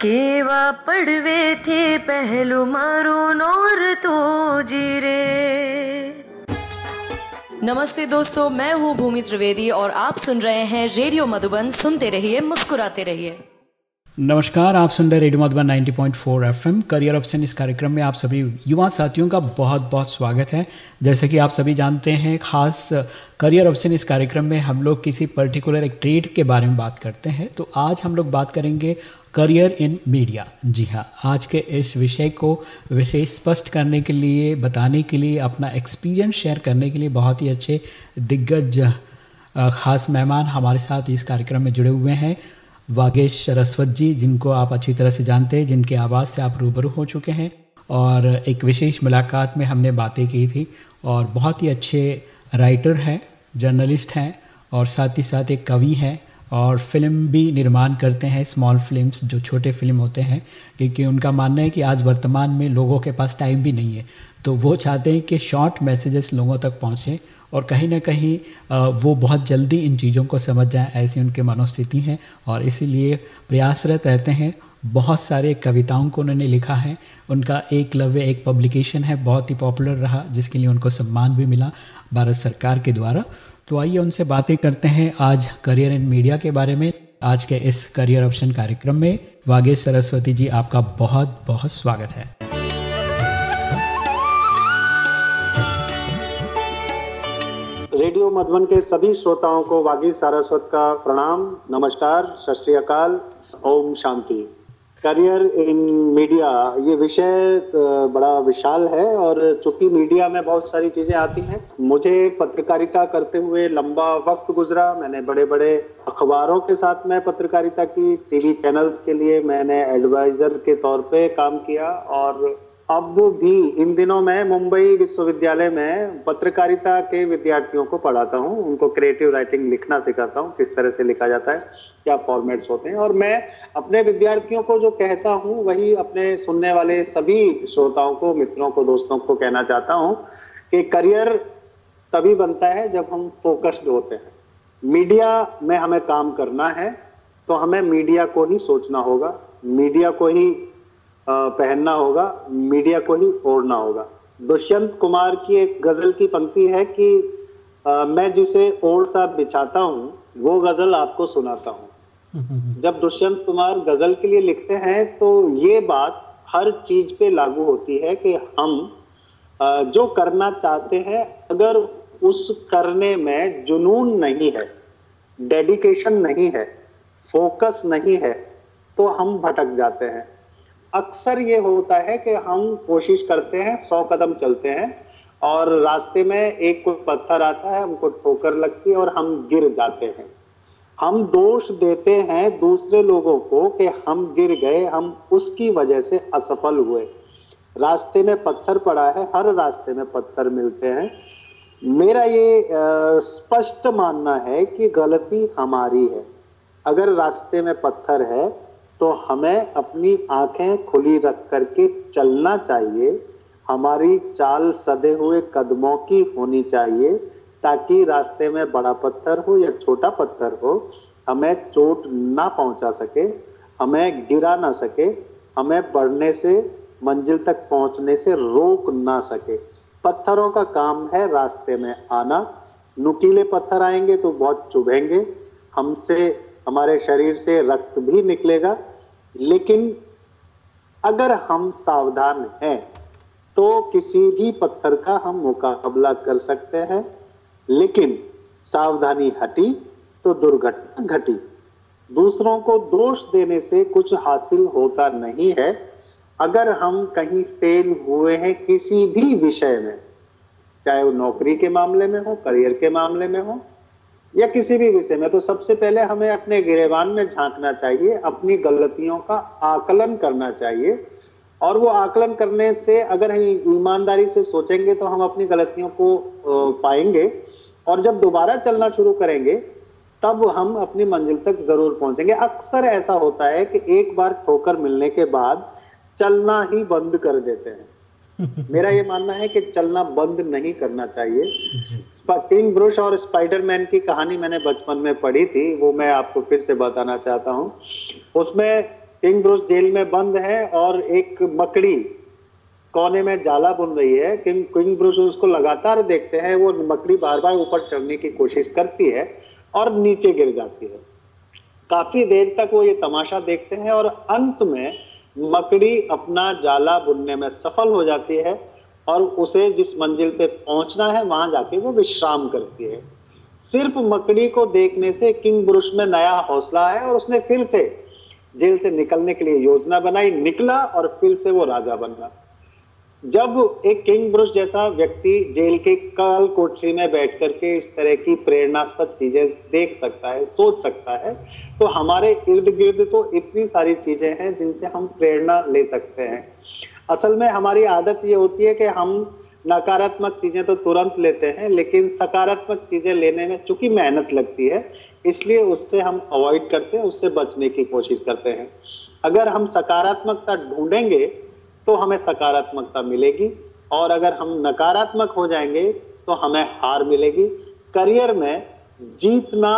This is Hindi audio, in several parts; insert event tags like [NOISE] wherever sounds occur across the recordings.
केवा पड़वे थे पहलू मारो नौर तो जीरे। नमस्ते दोस्तों मैं हूँ भूमि त्रिवेदी और आप सुन रहे हैं रेडियो मधुबन। सुनते रहिए मुस्कुराते रहिए। नमस्कार आप सुन रहे radio Madhuban 90.4 FM. Career option इस कार्यक्रम में आप सभी युवा साथियों का बहुत बहुत स्वागत है। जैसे कि आप सभी जानते हैं खास करियर ऑप्शन इस कार्यक्रम में हम लोग किसी पर्टिकुलर एक ट्रेड के बारे में बात करते हैं। तो आज हम लोग बात करेंगे करियर इन मीडिया। जी हाँ आज के इस विषय को विशेष स्पष्ट करने के लिए, बताने के लिए, अपना एक्सपीरियंस शेयर करने के लिए बहुत ही अच्छे दिग्गज खास मेहमान हमारे साथ इस कार्यक्रम में जुड़े हुए हैं। वागेश सरस्वत जी, जिनको आप अच्छी तरह से जानते हैं, जिनके आवाज़ से आप रूबरू हो चुके हैं और एक विशेष मुलाकात में हमने बातें की थी और बहुत ही अच्छे राइटर हैं जर्नलिस्ट हैं और साथ ही साथ एक कवि हैं। और फ़िल्म भी निर्माण करते हैं स्मॉल फिल्म्स जो छोटे फ़िल्म होते हैं, क्योंकि उनका मानना है कि आज वर्तमान में लोगों के पास टाइम भी नहीं है। तो वो चाहते हैं कि शॉर्ट मैसेजेस लोगों तक पहुँचें और कहीं ना कहीं वो बहुत जल्दी इन चीज़ों को समझ जाएँ, ऐसी उनकी मनोस्थिति है और इसीलिए प्रयासरत रहते हैं। बहुत सारे कविताओं को उन्होंने लिखा है। उनका एक लव्य, एक पब्लिकेशन है, बहुत ही पॉपुलर रहा, जिसके लिए उनको सम्मान भी मिला भारत सरकार के द्वारा। तो आइए उनसे बातें करते हैं आज करियर इन मीडिया के बारे में। आज के इस करियर ऑप्शन कार्यक्रम में वागेश सरस्वती जी, आपका बहुत बहुत स्वागत है। रेडियो मधुबन के सभी श्रोताओं को वागी सारस्वत का प्रणाम, नमस्कार, सत Om Shanti. Career in media, ये विषय बड़ा विशाल है और चूँकि मीडिया में बहुत सारी चीज़ें आती हैं, मुझे पत्रकारिता करते हुए लंबा वक्त गुजरा। मैंने बड़े बड़े अखबारों के साथ मैं पत्रकारिता की टीवी चैनल्स के लिए मैंने एडवाइजर के तौर पे काम किया और अब भी इन दिनों मैं मुंबई विश्वविद्यालय में पत्रकारिता के विद्यार्थियों को पढ़ाता हूँ। उनको क्रिएटिव राइटिंग लिखना सिखाता हूँ, किस तरह से लिखा जाता है, क्या फॉर्मेट्स होते हैं। और मैं अपने विद्यार्थियों को जो कहता हूँ, वही अपने सुनने वाले सभी श्रोताओं को, मित्रों को, दोस्तों को कहना चाहता हूँ कि करियर तभी बनता है जब हम फोकस्ड होते हैं। मीडिया में हमें काम करना है तो हमें मीडिया को ही सोचना होगा। मीडिया को ही पहनना होगा मीडिया को ही ओढ़ना होगा। दुष्यंत कुमार की एक गज़ल की पंक्ति है कि आ, मैं जिसे ओढ़ता बिछाता हूँ वो गज़ल आपको सुनाता हूँ। [LAUGHS] जब दुष्यंत कुमार गज़ल के लिए लिखते हैं तो ये बात हर चीज़ पे लागू होती है कि हम आ, जो करना चाहते हैं अगर उस करने में जुनून नहीं है डेडिकेशन नहीं है फोकस नहीं है तो हम भटक जाते हैं। अक्सर ये होता है कि हम कोशिश करते हैं, सौ कदम चलते हैं और रास्ते में एक कोई पत्थर आता है, हमको ठोकर लगती है और हम गिर जाते हैं। हम दोष देते हैं दूसरे लोगों को कि हम गिर गए, हम उसकी वजह से असफल हुए। रास्ते में पत्थर पड़ा है, हर रास्ते में पत्थर मिलते हैं। मेरा ये स्पष्ट मानना है कि गलती हमारी है। अगर रास्ते में पत्थर है तो हमें अपनी आँखें खुली रख करके चलना चाहिए। हमारी चाल सदे हुए कदमों की होनी चाहिए, ताकि रास्ते में बड़ा पत्थर हो या छोटा पत्थर हो, हमें चोट ना पहुँचा सके, हमें गिरा ना सके, हमें बढ़ने से, मंजिल तक पहुँचने से रोक ना सके। पत्थरों का काम है रास्ते में आना। नुकीले पत्थर आएँगे तो बहुत चुभेंगे। हमसे हमारे शरीर से रक्त भी निकलेगा, लेकिन अगर हम सावधान हैं तो किसी भी पत्थर का हम मुकाबला कर सकते हैं, लेकिन सावधानी हटी तो दुर्घटना घटी। दूसरों को दोष देने से कुछ हासिल होता नहीं है। अगर हम कहीं फेल हुए हैं किसी भी विषय में, चाहे वो नौकरी के मामले में हो, करियर के मामले में हो या किसी भी विषय में तो सबसे पहले हमें अपने गिरेबान में झांकना चाहिए, अपनी गलतियों का आकलन करना चाहिए। और वो आकलन करने से अगर हम ईमानदारी से सोचेंगे तो हम अपनी गलतियों को पाएँगे। और जब दोबारा चलना शुरू करेंगे, तब हम अपनी मंजिल तक ज़रूर पहुँचेंगे। अक्सर ऐसा होता है कि एक बार ठोकर मिलने के बाद चलना ही बंद कर देते हैं। मेरा ये मानना है कि चलना बंद नहीं करना चाहिए। किंग ब्रुश और स्पाइडरमैन की कहानी मैंने बचपन में पढ़ी थी वो मैं आपको फिर से बताना चाहता हूँ। उसमें किंग ब्रूस जेल में बंद है और एक मकड़ी कोने में जाला बुन रही है। किंग किंग ब्रूस उसको लगातार देखते हैं वो मकड़ी बार बार ऊपर चढ़ने की कोशिश करती है और नीचे गिर जाती है। काफ़ी देर तक वो ये तमाशा देखते हैं और अंत में मकड़ी अपना जाला बुनने में सफल हो जाती है और उसे जिस मंजिल पे पहुँचना है, वहाँ जाके वो विश्राम करती है। सिर्फ़ मकड़ी को देखने से किंग पुरुष में नया हौसला है और उसने फिर से जेल से निकलने के लिए योजना बनाई, निकला और फिर से वो राजा बना जब एक किंग ब्रुश जैसा व्यक्ति जेल के काल कोठरी में बैठ करके इस तरह की प्रेरणास्पद चीज़ें देख सकता है, सोच सकता है तो हमारे इर्द गिर्द तो इतनी सारी चीज़ें हैं जिनसे हम प्रेरणा ले सकते हैं। असल में हमारी आदत ये होती है कि हम नकारात्मक चीज़ें तो तुरंत लेते हैं, लेकिन सकारात्मक चीज़ें लेने में चूँकि मेहनत लगती है, इसलिए उससे हम अवॉइड करते हैं, उससे बचने की कोशिश करते हैं। अगर हम सकारात्मकता ढूंढेंगे तो हमें सकारात्मकता मिलेगी। और अगर हम नकारात्मक हो जाएँगे तो हमें हार मिलेगी। करियर में जीतना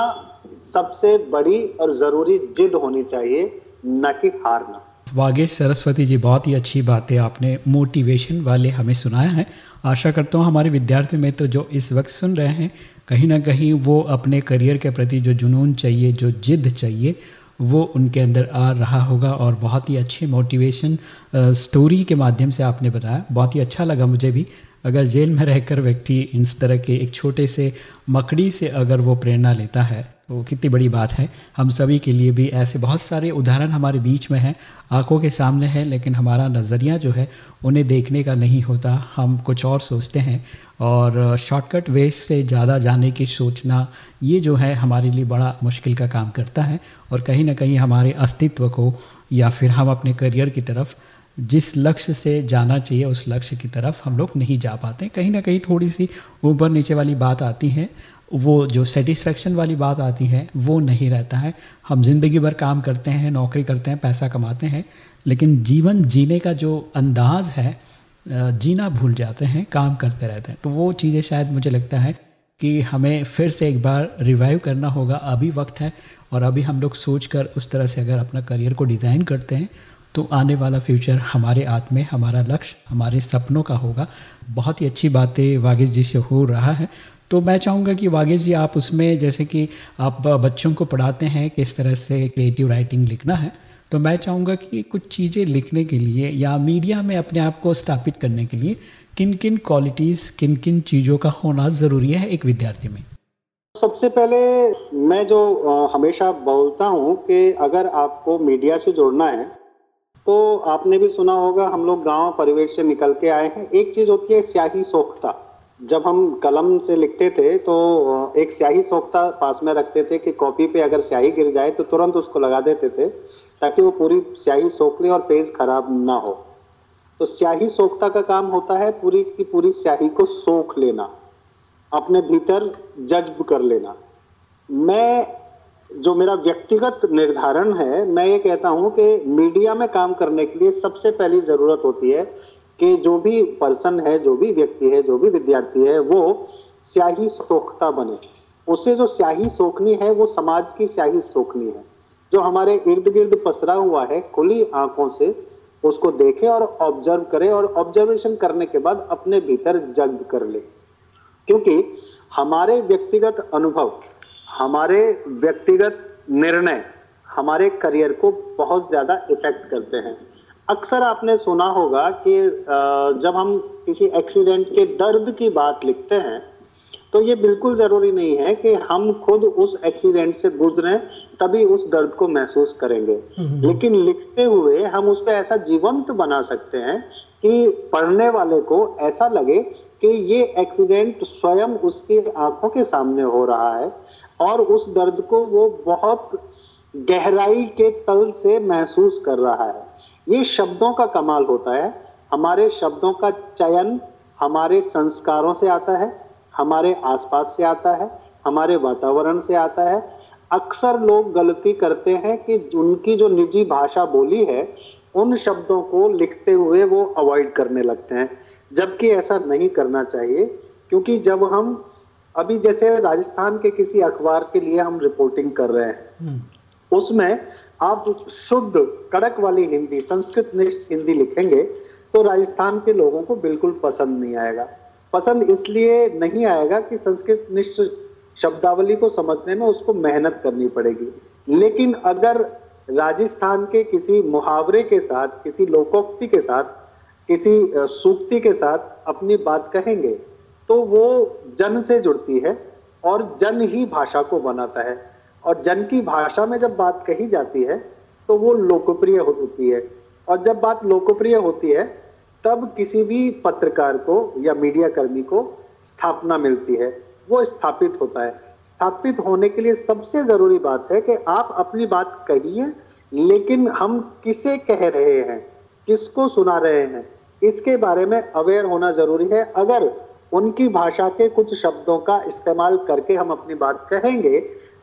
सबसे बड़ी और ज़रूरी जिद होनी चाहिए, न कि हारना। वागेश, सरस्वती जी, बहुत ही अच्छी बातें आपने मोटिवेशन वाले हमें सुनाया है। आशा करता हूँ हमारे विद्यार्थी मित्र जो इस वक्त सुन रहे हैं, कहीं ना कहीं वो अपने करियर के प्रति जो जुनून चाहिए, जो जिद चाहिए वो उनके अंदर आ रहा होगा और बहुत ही अच्छी मोटिवेशन स्टोरी के माध्यम से आपने बताया। बहुत ही अच्छा लगा मुझे भी। अगर जेल में रहकर व्यक्ति इस तरह के एक छोटे से मकड़ी से अगर वो प्रेरणा लेता है तो कितनी बड़ी बात है। हम सभी के लिए भी ऐसे बहुत सारे उदाहरण हमारे बीच में हैं, आँखों के सामने है, लेकिन हमारा नज़रिया जो है उन्हें देखने का नहीं होता। हम कुछ और सोचते हैं और शॉर्टकट वे से ज़्यादा जाने की सोचना, ये जो है हमारे लिए बड़ा मुश्किल का काम करता है और कहीं ना कहीं हमारे अस्तित्व को या फिर हम अपने करियर की तरफ़, जिस लक्ष्य से जाना चाहिए उस लक्ष्य की तरफ़ हम लोग नहीं जा पाते। कहीं ना कहीं थोड़ी सी ऊपर नीचे वाली बात आती है वो जो सेटिस्फेक्शन वाली बात आती है, वो नहीं रहता है। हम ज़िंदगी भर काम करते हैं, नौकरी करते हैं, पैसा कमाते हैं, लेकिन जीवन जीने का जो अंदाज है जीना भूल जाते हैं, काम करते रहते हैं। तो वो चीज़ें शायद मुझे लगता है कि हमें फिर से एक बार रिवाइव करना होगा। अभी वक्त है और अभी हम लोग सोच कर उस तरह से अगर अपना करियर को डिज़ाइन करते हैं तो आने वाला फ्यूचर हमारे हाथ में, हमारा लक्ष्य, हमारे सपनों का होगा। बहुत ही अच्छी बातें वागिश जी से हो रहा है। तो मैं चाहूँगा कि वागेश जी आप उसमें जैसे कि आप बच्चों को पढ़ाते हैं किस तरह से क्रिएटिव राइटिंग लिखना है तो मैं चाहूँगा कि कुछ चीज़ें लिखने के लिए या मीडिया में अपने आप को स्थापित करने के लिए किन किन क्वालिटीज़ किन किन चीज़ों का होना ज़रूरी है एक विद्यार्थी में? सबसे पहले मैं जो हमेशा बोलता हूँ कि अगर आपको मीडिया से जुड़ना है तो आपने भी सुना होगा हम लोग गाँव परिवेश से निकल के आए हैं। एक चीज़ होती है स्याही सोखता जब हम कलम से लिखते थे तो एक स्याही सोखता पास में रखते थे कि कॉपी पे अगर स्याही गिर जाए तो तुरंत उसको लगा देते थे, ताकि वो पूरी स्याही सोख ले और पेज खराब ना हो। तो स्याही सोखता का काम होता है पूरी की पूरी स्याही को सोख लेना, अपने भीतर जज्ब कर लेना। मैं, जो मेरा व्यक्तिगत निर्धारण है, मैं ये कहता हूँ कि मीडिया में काम करने के लिए सबसे पहली ज़रूरत होती है कि जो भी पर्सन है, जो भी व्यक्ति है, जो भी विद्यार्थी है, वो स्याही सोखता बने। उसे जो स्याही सोखनी है, वो समाज की स्याही सोखनी है। जो हमारे इर्द गिर्द पसरा हुआ है, खुली आँखों से उसको देखे और ऑब्ज़र्व करे और ऑब्जर्वेशन करने के बाद अपने भीतर जज्ब कर ले। क्योंकि हमारे व्यक्तिगत अनुभव, हमारे व्यक्तिगत निर्णय, हमारे करियर को बहुत ज़्यादा इफ़ेक्ट करते हैं। अक्सर आपने सुना होगा कि जब हम किसी एक्सीडेंट के दर्द की बात लिखते हैं तो ये बिल्कुल ज़रूरी नहीं है कि हम खुद उस एक्सीडेंट से गुजरे तभी उस दर्द को महसूस करेंगे। लेकिन लिखते हुए हम उसको ऐसा जीवंत बना सकते हैं कि पढ़ने वाले को ऐसा लगे कि ये एक्सीडेंट स्वयं उसकी आँखों के सामने हो रहा है और उस दर्द को वो बहुत गहराई के तल से महसूस कर रहा है ये शब्दों का कमाल होता है। हमारे शब्दों का चयन हमारे संस्कारों से आता है हमारे आसपास से आता है हमारे वातावरण से आता है। अक्सर लोग गलती करते हैं कि उनकी जो निजी भाषा बोली है उन शब्दों को लिखते हुए वो अवॉइड करने लगते हैं। जबकि ऐसा नहीं करना चाहिए क्योंकि जब हम अभी जैसे राजस्थान के किसी अखबार के लिए हम रिपोर्टिंग कर रहे हैं हम्म। उसमें आप शुद्ध कड़क वाली हिंदी संस्कृत निष्ठ हिंदी लिखेंगे तो राजस्थान के लोगों को बिल्कुल पसंद नहीं आएगा। पसंद इसलिए नहीं आएगा कि संस्कृत निष्ठ शब्दावली को समझने में उसको मेहनत करनी पड़ेगी। लेकिन अगर राजस्थान के किसी मुहावरे के साथ, किसी लोकोक्ति के साथ, किसी सूक्ति के साथ अपनी बात कहेंगे तो वो जन से जुड़ती है और जन ही भाषा को बनाता है। और जन की भाषा में जब बात कही जाती है तो वो लोकप्रिय होती है। और जब बात लोकप्रिय होती है, तब किसी भी पत्रकार को या मीडिया कर्मी को स्थापना मिलती है। वो स्थापित होता है। स्थापित होने के लिए सबसे ज़रूरी बात है कि आप अपनी बात कहिए, लेकिन हम किसे कह रहे हैं, किसको सुना रहे हैं, इसके बारे में अवेयर होना ज़रूरी है। अगर उनकी भाषा के कुछ शब्दों का इस्तेमाल करके हम अपनी बात कहेंगे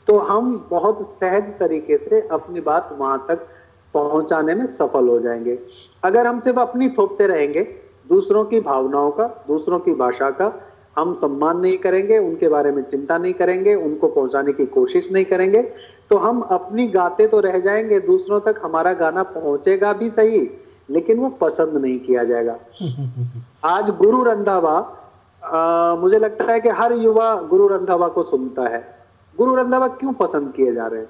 तो हम बहुत सहज तरीके से अपनी बात वहाँ तक पहुँचाने में सफल हो जाएँगे। अगर हम सिर्फ़ अपनी थोपते रहेंगे दूसरों की भावनाओं का दूसरों की भाषा का हम सम्मान नहीं करेंगे उनके बारे में चिंता नहीं करेंगे उनको पहुँचाने की कोशिश नहीं करेंगे तो हम अपनी गाते तो रह जाएँगे दूसरों तक हमारा गाना पहुंचेगा भी सही लेकिन वो पसंद नहीं किया जाएगा। [LAUGHS] आज गुरु रंधावा मुझे लगता है कि हर युवा गुरु रंधावा को सुनता है। गुरु रंधावा क्यों पसंद किए जा रहे हैं?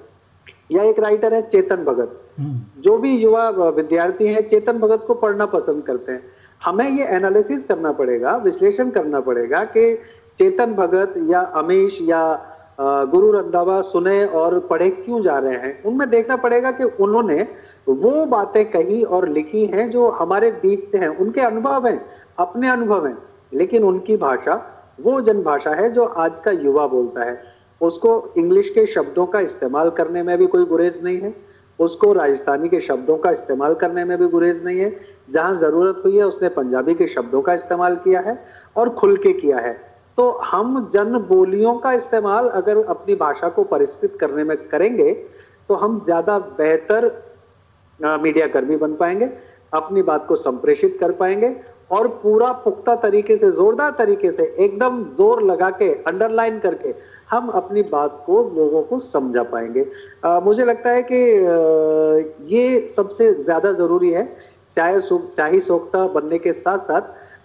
या एक राइटर है चेतन भगत। हम्म। जो भी युवा विद्यार्थी है चेतन भगत को पढ़ना पसंद करते हैं। हमें ये एनालिसिस करना पड़ेगा विश्लेषण करना पड़ेगा कि चेतन भगत या अमीश या गुरु रंधावा सुने और पढ़े क्यों जा रहे हैं? उनमें देखना पड़ेगा कि उन्होंने वो बातें कही और लिखी हैं जो हमारे बीच से हैं। उनके अनुभव हैं अपने अनुभव हैं लेकिन उनकी भाषा वो जन भाषा है जो आज का युवा बोलता है। उसको इंग्लिश के शब्दों का इस्तेमाल करने में भी कोई गुरेज नहीं है। उसको राजस्थानी के शब्दों का इस्तेमाल करने में भी गुरेज नहीं है। जहाँ ज़रूरत हुई है, उसने पंजाबी के शब्दों का इस्तेमाल किया है और खुल के किया है। तो हम जन बोलियों का इस्तेमाल अगर अपनी भाषा को परिष्कृत करने में करेंगे तो हम ज़्यादा बेहतर मीडिया कर्मी बन पाएँगे, अपनी बात को संप्रेषित कर पाएँगे और पूरा पुख्ता तरीके से, जोरदार तरीके से, एकदम ज़ोर लगा के अंडरलाइन करके हम अपनी बात को लोगों को समझा पाएँगे। आ, मुझे लगता है कि आ, ये सबसे ज़्यादा ज़रूरी है शाही सोखता बनने के साथ साथ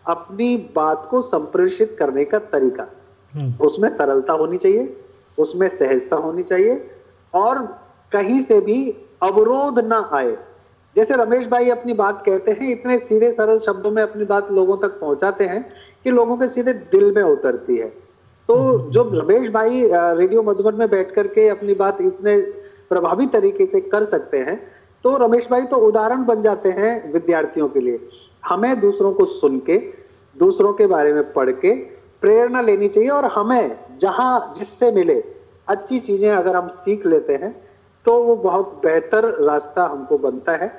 अपनी बात को संप्रेषित करने का तरीका। हम्म। उसमें सरलता होनी चाहिए उसमें सहजता होनी चाहिए और कहीं से भी अवरोध ना आए। जैसे रमेश भाई अपनी बात कहते हैं इतने सीधे सरल शब्दों में अपनी बात लोगों तक पहुंचाते हैं कि लोगों के सीधे दिल में उतरती है। तो जो रमेश भाई रेडियो मधुबन में बैठ करके अपनी बात इतने प्रभावी तरीके से कर सकते हैं तो रमेश भाई तो उदाहरण बन जाते हैं विद्यार्थियों के लिए। हमें दूसरों को सुन के, दूसरों के बारे में पढ़ के प्रेरणा लेनी चाहिए और हमें जहाँ जिससे मिले अच्छी चीज़ें अगर हम सीख लेते हैं तो वो बहुत बेहतर रास्ता हमको बनता है।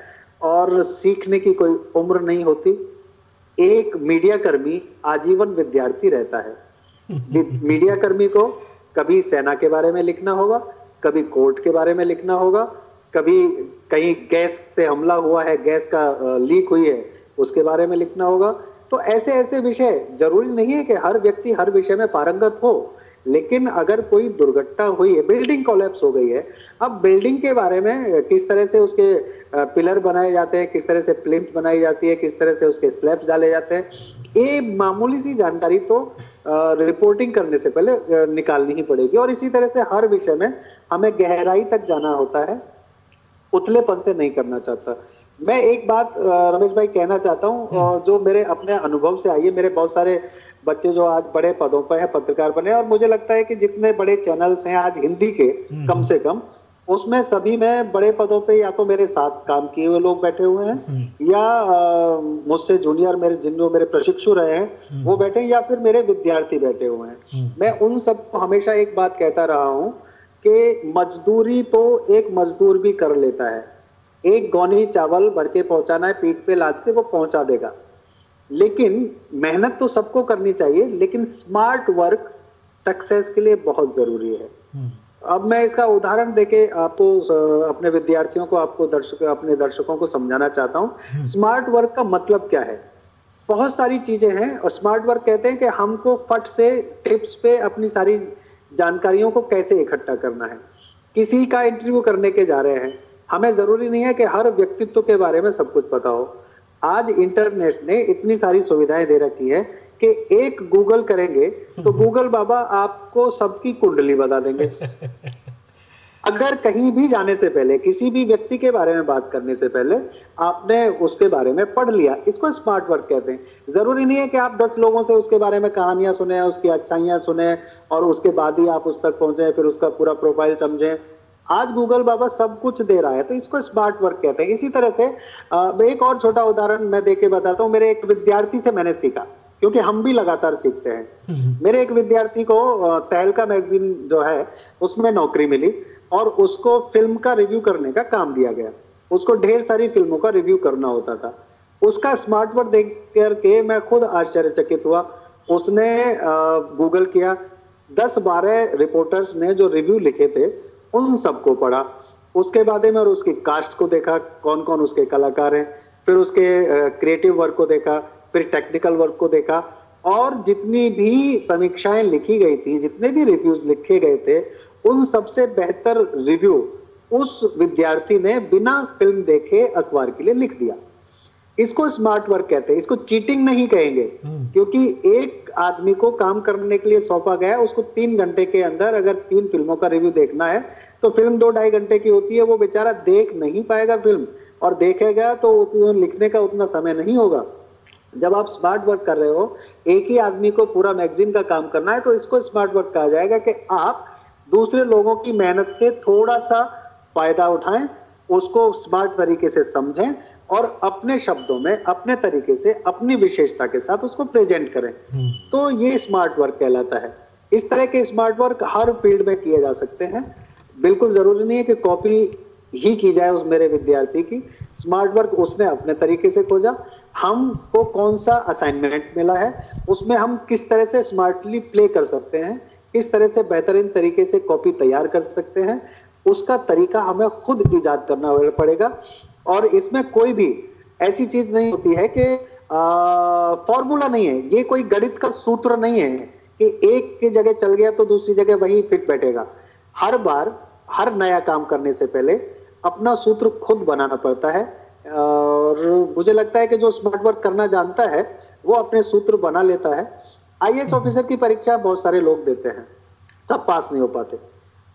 और सीखने की कोई उम्र नहीं होती। एक मीडिया कर्मी आजीवन विद्यार्थी रहता है। मीडिया कर्मी को कभी सेना के बारे में लिखना होगा, कभी कोर्ट के बारे में लिखना होगा, कभी कहीं गैस से हमला हुआ है, गैस का लीक हुई है, उसके बारे में लिखना होगा। तो ऐसे ऐसे विषय, ज़रूरी नहीं है कि हर व्यक्ति हर विषय में पारंगत हो, लेकिन अगर कोई दुर्घटना हुई है, बिल्डिंग कोलैप्स हो गई है, अब बिल्डिंग के बारे में किस तरह से उसके पिलर बनाए जाते हैं, किस तरह से प्लिंथ बनाई जाती है, किस तरह से उसके स्लैब्स डाले जाते हैं ये मामूली सी जानकारी तो रिपोर्टिंग करने से पहले निकालनी ही पड़ेगी और इसी तरह से हर विषय में हमें गहराई तक जाना होता है उतलेपन से नहीं करना चाहता मैं एक बात रमेश भाई कहना चाहता हूँ हम्म। जो मेरे अपने अनुभव से आई है मेरे बहुत सारे बच्चे जो आज बड़े पदों पर है पत्रकार बने और मुझे लगता है कि जितने बड़े चैनल्स हैं आज हिंदी के हम्म। कम से कम उसमें सभी में बड़े पदों पे या तो मेरे साथ काम किए हुए लोग बैठे हुए हैं हम्म। या मुझसे जूनियर मेरे जिन मेरे प्रशिक्षु रहे हैं हम्म। वो बैठे या फिर मेरे विद्यार्थी बैठे हुए हैं मैं उन सबको हमेशा एक बात कहता रहा हूँ कि मजदूरी तो एक मजदूर भी कर लेता है एक गौनी चावल भर के पहुंचाना है पीठ पे लाद के वो पहुँचा देगा लेकिन मेहनत तो सबको करनी चाहिए लेकिन स्मार्ट वर्क सक्सेस के लिए बहुत ज़रूरी है हम्म। अब मैं इसका उदाहरण देके आपको अपने विद्यार्थियों को आपको दर्शक अपने दर्शकों को समझाना चाहता हूँ। हम्म। स्मार्ट वर्क का मतलब क्या है? बहुत सारी चीज़ें हैं और स्मार्ट वर्क कहते हैं कि हमको फट से टिप्स पे अपनी सारी जानकारियों को कैसे इकट्ठा करना है। किसी का इंटरव्यू करने के जा रहे हैं। हमें ज़रूरी नहीं है कि हर व्यक्तित्व के बारे में सब कुछ पता हो। आज इंटरनेट ने इतनी सारी सुविधाएँ दे रखी है कि एक गूगल करेंगे तो गूगल बाबा आपको सबकी कुंडली बता देंगे। [LAUGHS] अगर कहीं भी जाने से पहले किसी भी व्यक्ति के बारे में बात करने से पहले आपने उसके बारे में पढ़ लिया। इसको स्मार्ट वर्क कहते हैं। ज़रूरी नहीं है कि आप दस लोगों से उसके बारे में कहानियाँ सुने उसकी अच्छाइयाँ सुने और उसके बाद ही आप उस तक पहुँचे फिर उसका पूरा प्रोफ़ाइल समझें। आज गूगल बाबा सब कुछ दे रहा है तो इसको स्मार्ट वर्क कहते हैं। इसी तरह से एक और छोटा उदाहरण मैं देके बताता हूँ। मेरे एक विद्यार्थी से मैंने सीखा। क्योंकि हम भी लगातार सीखते हैं। हम्म। मेरे एक विद्यार्थी को तहलका मैगजीन जो है उसमें नौकरी मिली और उसको फ़िल्म का रिव्यू करने का काम दिया गया। उसको ढेर सारी फ़िल्मों का रिव्यू करना होता था। उसका स्मार्ट वर्क देख करके मैं खुद आश्चर्यचकित हुआ। उसने गूगल किया। दस बारह रिपोर्टर्स ने जो रिव्यू लिखे थे उन सबको पढ़ा। उसके बाद में और उसकी कास्ट को देखा कौन कौन उसके कलाकार हैं। फिर उसके क्रिएटिव वर्क को देखा। फिर टेक्निकल वर्क को देखा और जितनी भी समीक्षाएँ लिखी गई थी जितने भी रिव्यूज़ लिखे गए थे उन सबसे बेहतर रिव्यू उस विद्यार्थी ने बिना फ़िल्म देखे अखबार के लिए लिख दिया। इसको स्मार्ट वर्क कहते हैं। इसको चीटिंग नहीं कहेंगे हम्म। क्योंकि एक आदमी को काम करने के लिए सौंपा गया उसको तीन घंटे के अंदर अगर तीन फ़िल्मों का रिव्यू देखना है तो फ़िल्म दो ढाई घंटे की होती है वो बेचारा देख नहीं पाएगा फ़िल्म और देखेगा तो लिखने का उतना समय नहीं होगा। जब आप स्मार्ट वर्क कर रहे हो एक ही आदमी को पूरा मैगजीन का काम करना है तो इसको स्मार्ट वर्क कहा जाएगा कि आप दूसरे लोगों की मेहनत से थोड़ा सा फ़ायदा उठाएँ उसको स्मार्ट तरीके से समझें और अपने शब्दों में अपने तरीके से अपनी विशेषता के साथ उसको प्रेजेंट करें। हम्म। तो ये स्मार्ट वर्क कहलाता है। इस तरह के स्मार्ट वर्क हर फ़ील्ड में किए जा सकते हैं। बिल्कुल ज़रूरी नहीं है कि कॉपी ही की जाए उस मेरे विद्यार्थी की। स्मार्ट वर्क उसने अपने तरीके से खोजा। हमको कौन सा असाइनमेंट मिला है? उसमें हम किस तरह से स्मार्टली प्ले कर सकते हैं? किस तरह से बेहतरीन तरीके से कॉपी तैयार कर सकते हैं? उसका तरीका हमें खुद ईजाद करना पड़ेगा। और इसमें कोई भी ऐसी चीज़ नहीं होती है कि फॉर्मूला नहीं है। ये कोई गणित का सूत्र नहीं है कि एक की जगह चल गया तो दूसरी जगह वही फिट बैठेगा। हर बार, हर नया काम करने से पहले अपना सूत्र खुद बनाना पड़ता है। और मुझे लगता है कि जो स्मार्ट वर्क करना जानता है वो अपने सूत्र बना लेता है। आईएएस ऑफिसर की परीक्षा बहुत सारे लोग देते हैं सब पास नहीं हो पाते।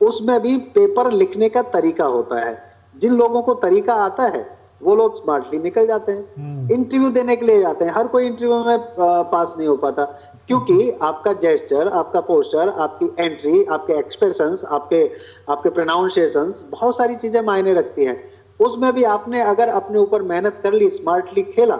उसमें भी पेपर लिखने का तरीका होता है। जिन लोगों को तरीका आता है वो लोग स्मार्टली निकल जाते हैं। इंटरव्यू हम्म। देने के लिए जाते हैं। हर कोई इंटरव्यू में पास नहीं हो पाता। क्योंकि आपका जेस्टर आपका पोस्टर आपकी एंट्री आपके एक्सप्रेशन आपके आपके प्रोनाउंसिएशन बहुत सारी चीज़ें मायने रखती हैं। उसमें भी आपने अगर अपने ऊपर मेहनत कर ली स्मार्टली खेला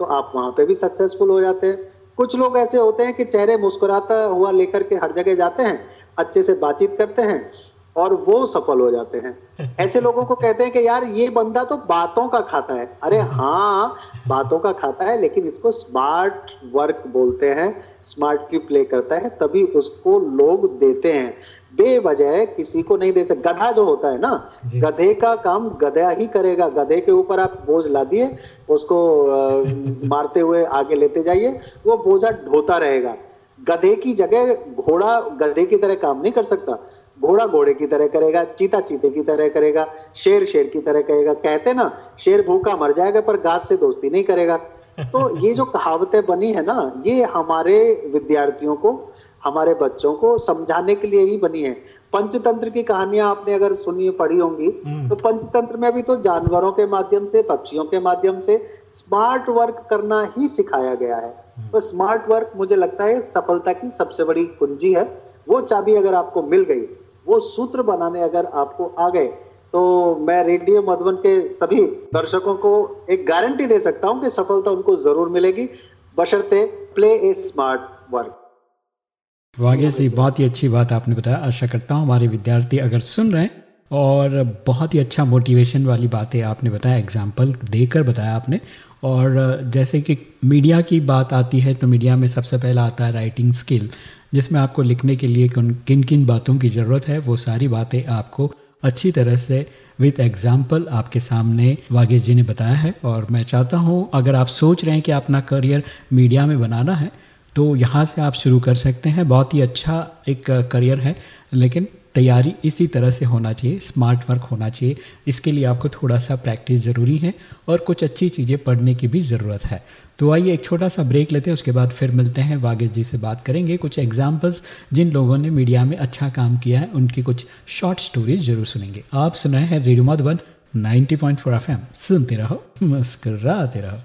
तो आप वहाँ पे भी सक्सेसफुल हो जाते हैं। कुछ लोग ऐसे होते हैं कि चेहरे मुस्कुराता हुआ लेकर के हर जगह जाते हैं अच्छे से बातचीत करते हैं और वो सफल हो जाते हैं। [LAUGHS] ऐसे लोगों को कहते हैं कि यार ये बंदा तो बातों का खाता है। अरे [LAUGHS] हाँ बातों का खाता है लेकिन इसको स्मार्ट वर्क बोलते हैं स्मार्टली प्ले करता है तभी उसको लोग देते हैं। बेवजह किसी को नहीं दे सकते गधा जो होता है ना गधे का काम गधा ही करेगा। गधे के ऊपर आप बोझ ला दिए उसको [LAUGHS] मारते हुए आगे लेते जाइए वो बोझा ढोता रहेगा। गधे की जगह घोड़ा गधे की तरह काम नहीं कर सकता। घोड़ा घोड़े की तरह करेगा चीता चीते की तरह करेगा शेर शेर की तरह करेगा। कहते ना शेर भूखा मर जाएगा पर घास से दोस्ती नहीं करेगा। तो ये जो कहावतें बनी है ना ये हमारे विद्यार्थियों को हमारे बच्चों को समझाने के लिए ही बनी है। पंचतंत्र की कहानियाँ आपने अगर सुनी पढ़ी होंगी हम्म। तो पंचतंत्र में भी तो जानवरों के माध्यम से पक्षियों के माध्यम से स्मार्ट वर्क करना ही सिखाया गया है। हम्म। तो स्मार्ट वर्क मुझे लगता है सफलता की सबसे बड़ी कुंजी है। वो चाबी अगर आपको मिल गई वो सूत्र बनाने अगर आपको आ गए तो मैं रेडियो मधुबन के सभी दर्शकों को एक गारंटी दे सकता हूँ कि सफलता उनको ज़रूर मिलेगी। बशर्ते प्ले ए स्मार्ट वर्क। वाकई जी बहुत ही अच्छी बात आपने बताया। आशा करता हूँ हमारे विद्यार्थी अगर सुन रहे हैं और बहुत ही अच्छा मोटिवेशन वाली बातें आपने बताया एग्ज़ाम्पल देकर बताया आपने। और जैसे कि मीडिया की बात आती है तो मीडिया में सबसे पहला आता है राइटिंग स्किल जिसमें आपको लिखने के लिए किन किन बातों की ज़रूरत है, वो सारी बातें आपको अच्छी तरह से विथ एग्ज़ाम्पल आपके सामने वागेश जी ने बताया है। और मैं चाहता हूँ, अगर आप सोच रहे हैं कि अपना करियर मीडिया में बनाना है तो यहाँ से आप शुरू कर सकते हैं। बहुत ही अच्छा एक करियर है, लेकिन तैयारी इसी तरह से होना चाहिए, स्मार्ट वर्क होना चाहिए। इसके लिए आपको थोड़ा सा प्रैक्टिस ज़रूरी है और कुछ अच्छी चीज़ें पढ़ने की भी ज़रूरत है। तो आइए एक छोटा सा ब्रेक लेते हैं, उसके बाद फिर मिलते हैं, वागेश जी से बात करेंगे। कुछ एग्जाम्पल्स जिन लोगों ने मीडिया में अच्छा काम किया है, उनकी कुछ शॉर्ट स्टोरीज ज़रूर सुनेंगे। आप सुनाए हैं रेडियो मधुबन 90.4 एफएम। सुनते रहो, मुस्कराते रहो।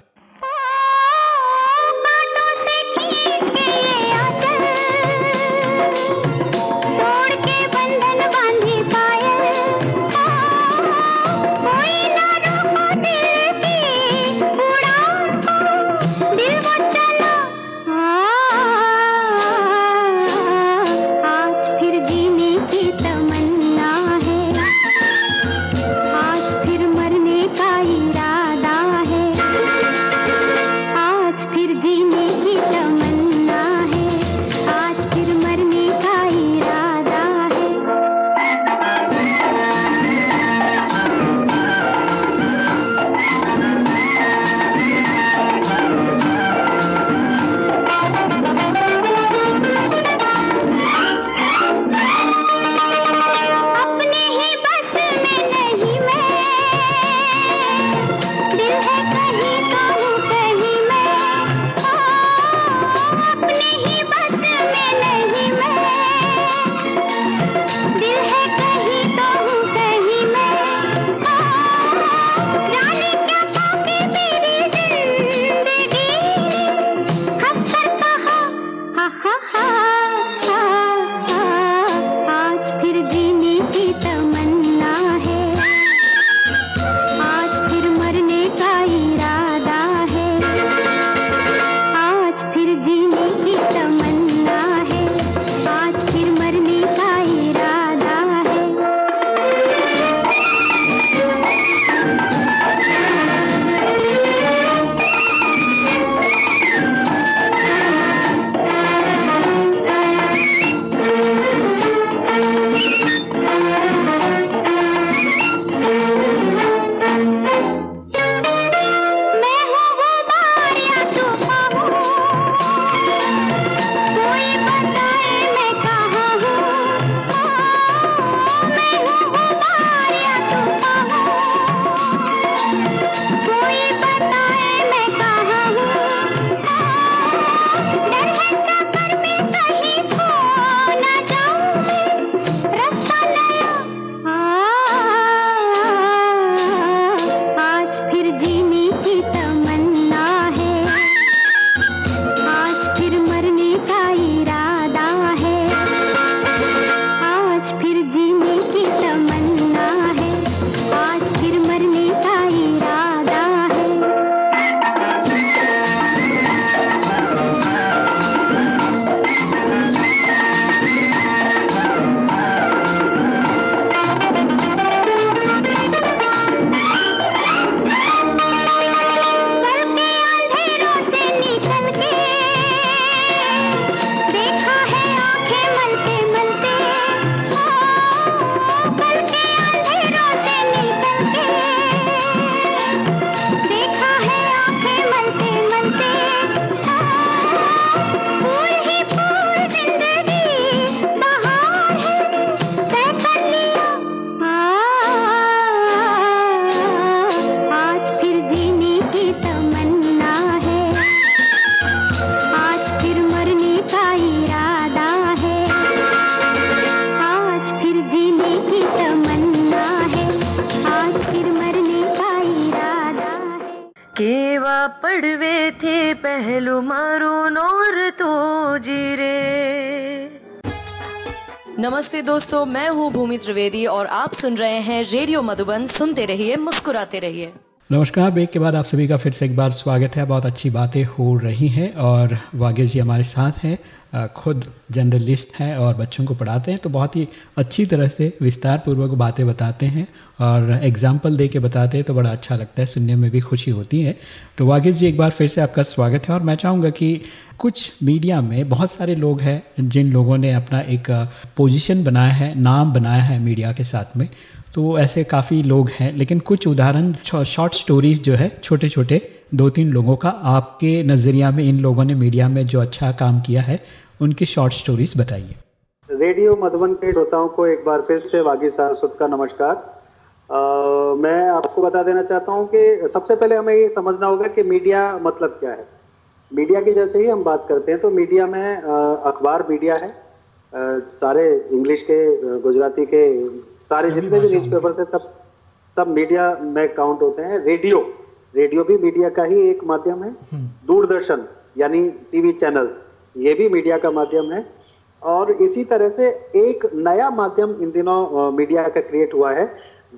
नमस्ते दोस्तों, मैं हूँ भूमि त्रिवेदी और आप सुन रहे हैं रेडियो मधुबन, सुनते रहिए, मुस्कुराते रहिए। नमस्कार, ब्रेक के बाद आप सभी का फिर से एक बार स्वागत है। बहुत अच्छी बातें हो रही हैं और वागेश जी हमारे साथ हैं खुद जर्नलिस्ट हैं और बच्चों को पढ़ाते हैं तो बहुत ही अच्छी तरह से विस्तार पूर्वक बातें बताते हैं और एग्ज़ाम्पल दे के बताते हैं तो बड़ा अच्छा लगता है, सुनने में भी खुशी होती है। तो वागेश जी, एक बार फिर से आपका स्वागत है और मैं चाहूँगा कि कुछ मीडिया में बहुत सारे लोग हैं जिन लोगों ने अपना एक पोजीशन बनाया है, नाम बनाया है मीडिया के साथ में तो ऐसे काफ़ी लोग हैं लेकिन कुछ उदाहरण शॉर्ट स्टोरीज जो है छोटे छोटे दो तीन लोगों का आपके नज़रिया में इन लोगों ने मीडिया में जो अच्छा काम किया है उनकी शॉर्ट स्टोरीज बताइए। रेडियो मधुबन के श्रोताओं को एक बार फिर से वागी सारस्वत का नमस्कार। आ, मैं आपको बता देना चाहता हूँ कि सबसे पहले हमें ये समझना होगा कि मीडिया मतलब क्या है। मीडिया की जैसे ही हम बात करते हैं तो मीडिया में अखबार मीडिया है। आ, सारे इंग्लिश के गुजराती के सारे जितने भी न्यूज़ पेपर है सब सब मीडिया में काउंट होते हैं। रेडियो रेडियो भी मीडिया का ही एक माध्यम है। हम्म। दूरदर्शन यानी टीवी चैनल्स ये भी मीडिया का माध्यम है। और इसी तरह से एक नया माध्यम इन दिनों मीडिया का क्रिएट हुआ है।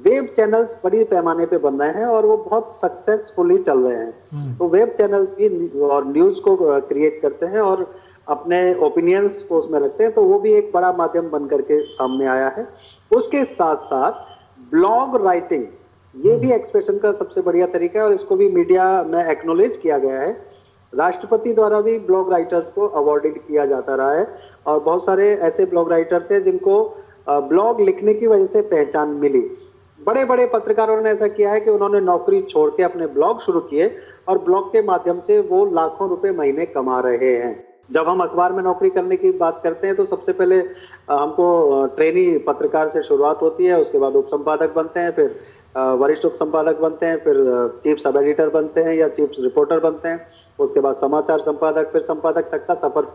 वेब चैनल्स बड़ी पैमाने पे बन रहे हैं और वो बहुत सक्सेसफुली चल रहे हैं। हम्म। तो वेब चैनल्स भी और न्यूज़ को क्रिएट करते हैं और अपने ओपिनियंस को उसमें रखते हैं। तो वो भी एक बड़ा माध्यम बन करके सामने आया है। उसके साथ साथ ब्लॉग राइटिंग ये भी एक्सप्रेशन का सबसे बढ़िया तरीका है और इसको भी मीडिया में एक्नोलेज किया गया है। राष्ट्रपति द्वारा भी ब्लॉग राइटर्स को अवॉर्डेड किया जाता रहा है और बहुत सारे ऐसे ब्लॉग राइटर्स हैं जिनको ब्लॉग लिखने की वजह से पहचान मिली। बड़े बड़े पत्रकारों ने ऐसा किया है कि उन्होंने नौकरी छोड़ के अपने ब्लॉग शुरू किए और ब्लॉग के माध्यम से वो लाखों रुपए महीने कमा रहे हैं। जब हम अखबार में नौकरी करने की बात करते हैं तो सबसे पहले हमको ट्रेनी पत्रकार से शुरुआत होती है, उसके बाद उप संपादक बनते हैं, फिर वरिष्ठ उप संपादक बनते हैं, फिर चीफ सब एडिटर बनते हैं या चीफ रिपोर्टर बनते हैं, उसके बाद समाचार संपादक, फिर संपादक तक का सफ़र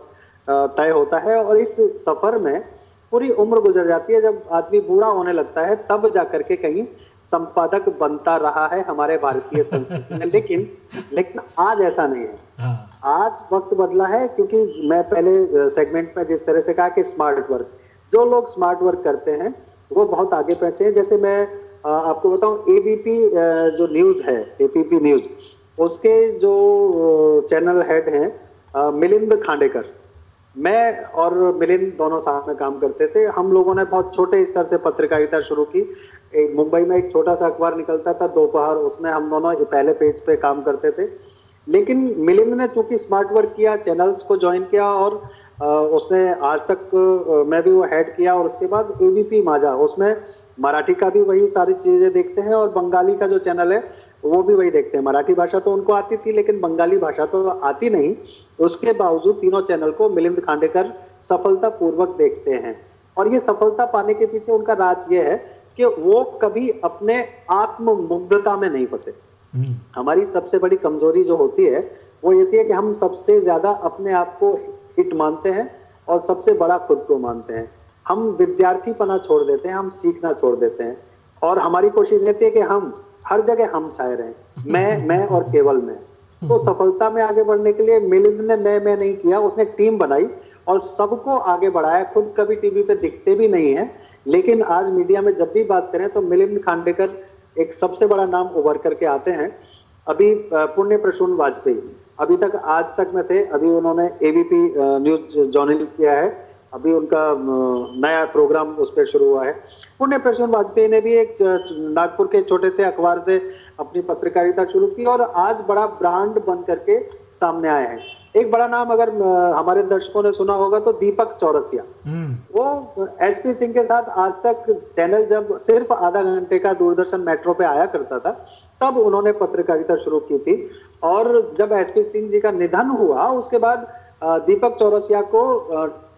तय होता है और इस सफ़र में पूरी उम्र गुजर जाती है। जब आदमी बूढ़ा होने लगता है, तब जाकर के कहीं संपादक बनता रहा है हमारे भारतीय संस्कृति में। लेकिन लेकिन आज ऐसा नहीं है। हाँ। आज वक्त बदला है क्योंकि मैं पहले सेगमेंट में जिस तरह से कहा कि स्मार्ट वर्क जो लोग स्मार्ट वर्क करते हैं वो बहुत आगे पहुँचे हैं। जैसे मैं आपको बताऊँ एबीपी जो न्यूज़ है एपीपी न्यूज़ उसके जो चैनल हेड हैं मिलिंद खांडेकर। मैं और मिलिंद दोनों साथ में काम करते थे। हम लोगों ने बहुत छोटे स्तर से पत्रकारिता शुरू की। एक मुंबई में एक छोटा सा अखबार निकलता था, दोपहर, उसमें हम दोनों पहले पेज पे काम करते थे। लेकिन मिलिंद ने चूँकि स्मार्ट वर्क किया चैनल्स को ज्वाइन किया और उसने आज तक मैं भी वो हेड किया और उसके बाद एबीपी माजा उसमें मराठी का भी वही सारी चीज़ें देखते हैं और बंगाली का जो चैनल है, वो भी वही देखते हैं। मराठी भाषा तो उनको आती थी, लेकिन बंगाली भाषा तो आती नहीं। उसके बावजूद तीनों चैनल को मिलिंद खांडेकर सफलता पूर्वक देखते हैं। और ये सफलता पाने के पीछे उनका राज ये है कि वो कभी अपने आत्म मुग्धता में नहीं फंसे। हम्म। हमारी सबसे बड़ी कमज़ोरी जो होती है वो ये थी है कि हम सबसे ज़्यादा अपने आप को हिट मानते हैं और सबसे बड़ा खुद को मानते हैं। हम विद्यार्थी पना छोड़ देते हैं हम सीखना छोड़ देते हैं। और हमारी कोशिश रहती है कि हम हर जगह हम छाए रहे मैं मैं और केवल मैं। तो सफलता में आगे बढ़ने के लिए मिलिंद ने मैं मैं नहीं किया उसने टीम बनाई। और सबको आगे बढ़ाया। खुद कभी टीवी पे दिखते भी नहीं है, लेकिन आज मीडिया में जब भी बात करें तो मिलिंद खांडेकर एक सबसे बड़ा नाम उभर करके आते हैं। अभी पुण्य प्रसून वाजपेयी। अभी तक, आज तक में थे, अभी उन्होंने एबीपी न्यूज़ ज्वाइन किया है। अभी उनका नया प्रोग्राम उस पर शुरू हुआ है। पुण्य प्रसून वाजपेयी ने भी एक नागपुर के छोटे से अखबार से अपनी पत्रकारिता शुरू की और आज बड़ा ब्रांड बन करके सामने आए हैं। एक बड़ा नाम अगर हमारे दर्शकों ने सुना होगा तो दीपक चौरसिया। हम्म। वो एसपी सिंह के साथ आज तक चैनल जब सिर्फ़ आधा घंटे का दूरदर्शन मेट्रो पे आया करता था तब उन्होंने पत्रकारिता शुरू की थी। और जब एसपी सिंह जी का निधन हुआ उसके बाद दीपक चौरसिया को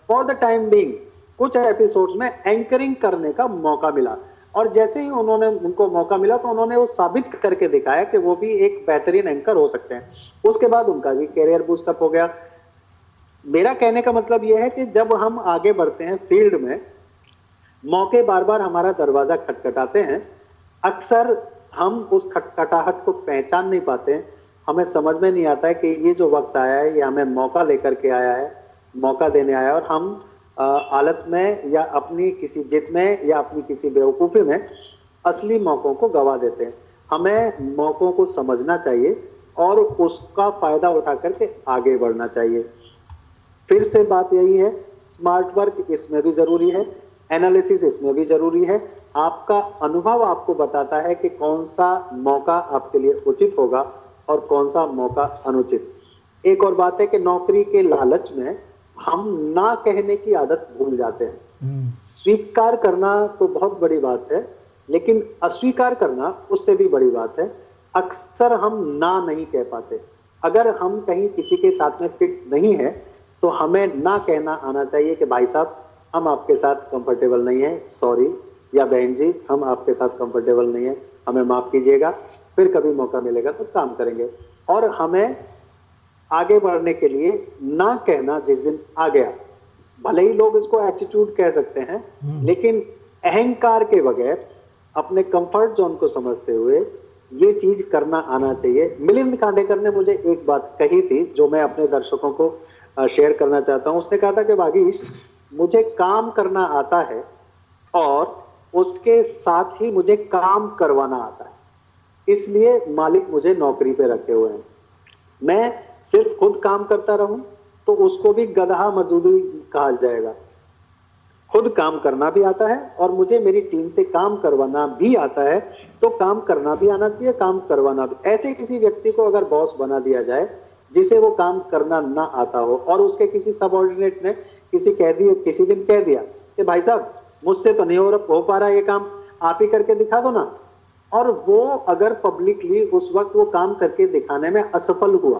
फॉर द टाइम बीइंग कुछ एपिसोड्स में एंकरिंग करने का मौका मिला। और जैसे ही उन्होंने उनको मौका मिला तो उन्होंने वो साबित करके दिखाया कि वो भी एक बेहतरीन एंकर हो सकते हैं। उसके बाद उनका भी कैरियर बूस्टअप हो गया। मेरा कहने का मतलब यह है कि जब हम आगे बढ़ते हैं फ़ील्ड में, मौके बार बार हमारा दरवाज़ा खटखटाते हैं। अक्सर हम उस खटखटाहट को पहचान नहीं पाते हमें समझ में नहीं आता है कि ये जो वक्त आया है, ये हमें मौका लेकर के आया है, मौका देने आया है और हम आलस में या अपनी किसी जिद में या अपनी किसी बेवकूफ़ी में असली मौक़ों को गवा देते हैं। हमें मौक़ों को समझना चाहिए और उसका फ़ायदा उठा करके आगे बढ़ना चाहिए। फिर से बात यही है, स्मार्ट वर्क इसमें भी ज़रूरी है, एनालिसिस इसमें भी ज़रूरी है। आपका अनुभव आपको बताता है कि कौन सा मौका आपके लिए उचित होगा और कौन सा मौका अनुचित। एक और बात है कि नौकरी के लालच में हम ना कहने की आदत भूल जाते हैं। हम्म। स्वीकार करना तो बहुत बड़ी बात है लेकिन अस्वीकार करना उससे भी बड़ी बात है। अक्सर हम ना नहीं कह पाते। अगर हम कहीं किसी के साथ में फिट नहीं है तो हमें ना कहना आना चाहिए कि भाई साहब हम आपके साथ कंफर्टेबल नहीं है सॉरी या बहन जी हम आपके साथ कंफर्टेबल नहीं है हमें माफ़ कीजिएगा फिर कभी मौका मिलेगा तो काम करेंगे। और हमें आगे बढ़ने के लिए ना कहना जिस दिन आ गया। भले ही लोग इसको एटीट्यूड कह सकते हैं लेकिन अहंकार के बगैर अपने कंफर्ट जोन को समझते हुए ये चीज़ करना आना चाहिए। मिलिंद कांडेकर ने मुझे एक बात कही थी जो मैं अपने दर्शकों को शेयर करना चाहता हूँ। उसने कहा था कि बागीश मुझे काम करना आता है और उसके साथ ही मुझे काम करवाना आता है। इसलिए मालिक मुझे नौकरी पे रखे हुए हैं। मैं सिर्फ़ खुद काम करता रहूँ तो उसको भी गधा मजदूरी कहा जाएगा। खुद काम करना भी आता है और मुझे मेरी टीम से काम करवाना भी आता है तो काम करना भी आना चाहिए काम करवाना भी। ऐसे किसी व्यक्ति को अगर बॉस बना दिया जाए जिसे वो काम करना ना आता हो और उसके किसी सबॉर्डिनेट ने किसी कह दिए किसी दिन कह दिया कि भाई साहब मुझसे तो नहीं हो, हो पा रहा ये काम आप ही करके दिखा दो ना। और वो अगर पब्लिकली उस वक्त वो काम करके दिखाने में असफल हुआ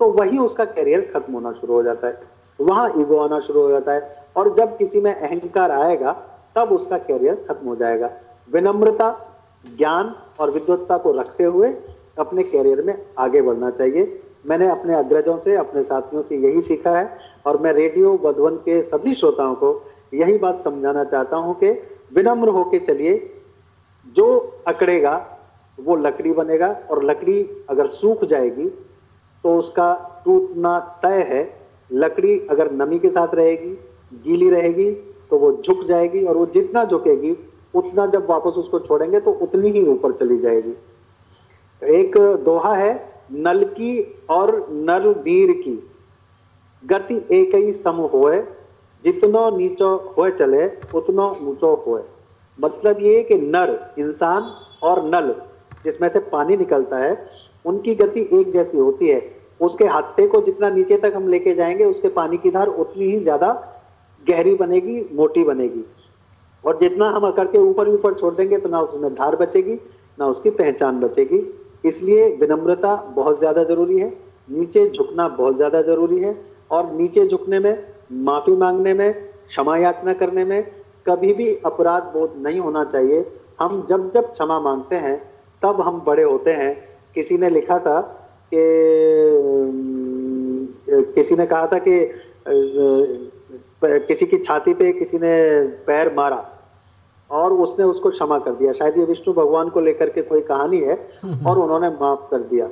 तो वही उसका करियर खत्म होना शुरू हो जाता है। वहाँ ईगो आना शुरू हो जाता है और जब किसी में अहंकार आएगा, तब उसका करियर खत्म हो जाएगा। विनम्रता, ज्ञान और विद्वत्ता को रखते हुए अपने करियर में आगे बढ़ना चाहिए। मैंने अपने अग्रजों से, अपने साथियों से यही सीखा है और मैं रेडियो बधवन के सभी श्रोताओं को यही बात समझाना चाहता हूँ कि विनम्र होके चलिए। जो अकड़ेगा, वो लकड़ी बनेगा और लकड़ी अगर सूख जाएगी तो उसका टूटना तय है। लकड़ी अगर नमी के साथ रहेगी, गीली रहेगी तो वो झुक जाएगी और वो जितना झुकेगी, उतना जब वापस उसको छोड़ेंगे तो उतनी ही ऊपर चली जाएगी। एक दोहा है, नल की और नल वीर की। गति एक ही सम होए, जितनो नीचो हो चले, उतनो ऊंचो होए। मतलब ये कि नर, इंसान और नल, जिसमें से पानी निकलता है उनकी गति एक जैसी होती है। उसके हत्ते को जितना नीचे तक हम लेके जाएँगे, उसके पानी की धार उतनी ही ज़्यादा गहरी बनेगी, मोटी बनेगी। और जितना हम अकड़ के ऊपर ऊपर छोड़ देंगे तो ना उसमें धार बचेगी, ना उसकी पहचान बचेगी। इसलिए विनम्रता बहुत ज़्यादा ज़रूरी है, नीचे झुकना बहुत ज़्यादा ज़रूरी है, और नीचे झुकने में, माफ़ी मांगने में, क्षमा याचना करने में कभी भी अपराध बोध नहीं होना चाहिए। हम जब जब क्षमा मांगते हैं, तब हम बड़े होते हैं किसी ने लिखा था कि किसी ने कहा था कि किसी की छाती पे किसी ने पैर मारा और उसने उसको क्षमा कर दिया। शायद ये विष्णु भगवान को लेकर के कोई कहानी है और उन्होंने माफ़ कर दिया।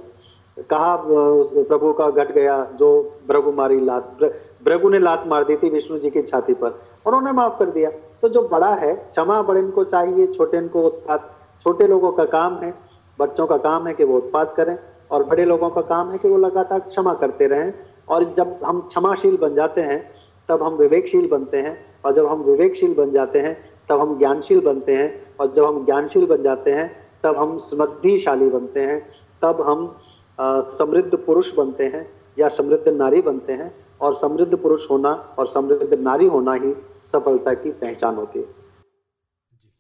कहा प्रभु का घट गया जो भ्रगु मारी लात भ्रगु ने लात मार दी थी विष्णु जी की छाती पर। और उन्होंने माफ़ कर दिया। तो जो बड़ा है क्षमा बड़े को चाहिए छोटे को उत्पाद छोटे लोगों का काम है। बच्चों का काम है कि वो उत्पाद करें और बड़े लोगों का काम है कि वो लगातार क्षमा करते रहें। और जब हम क्षमाशील बन जाते हैं, तब हम विवेकशील बनते हैं और जब हम विवेकशील बन जाते हैं, तब हम ज्ञानशील बनते हैं और जब हम ज्ञानशील बन जाते हैं, तब हम समृद्धिशाली बनते हैं, तब हम समृद्ध पुरुष बनते हैं या समृद्ध नारी बनते हैं और समृद्ध पुरुष होना और समृद्ध नारी होना ही सफलता की पहचान होती है।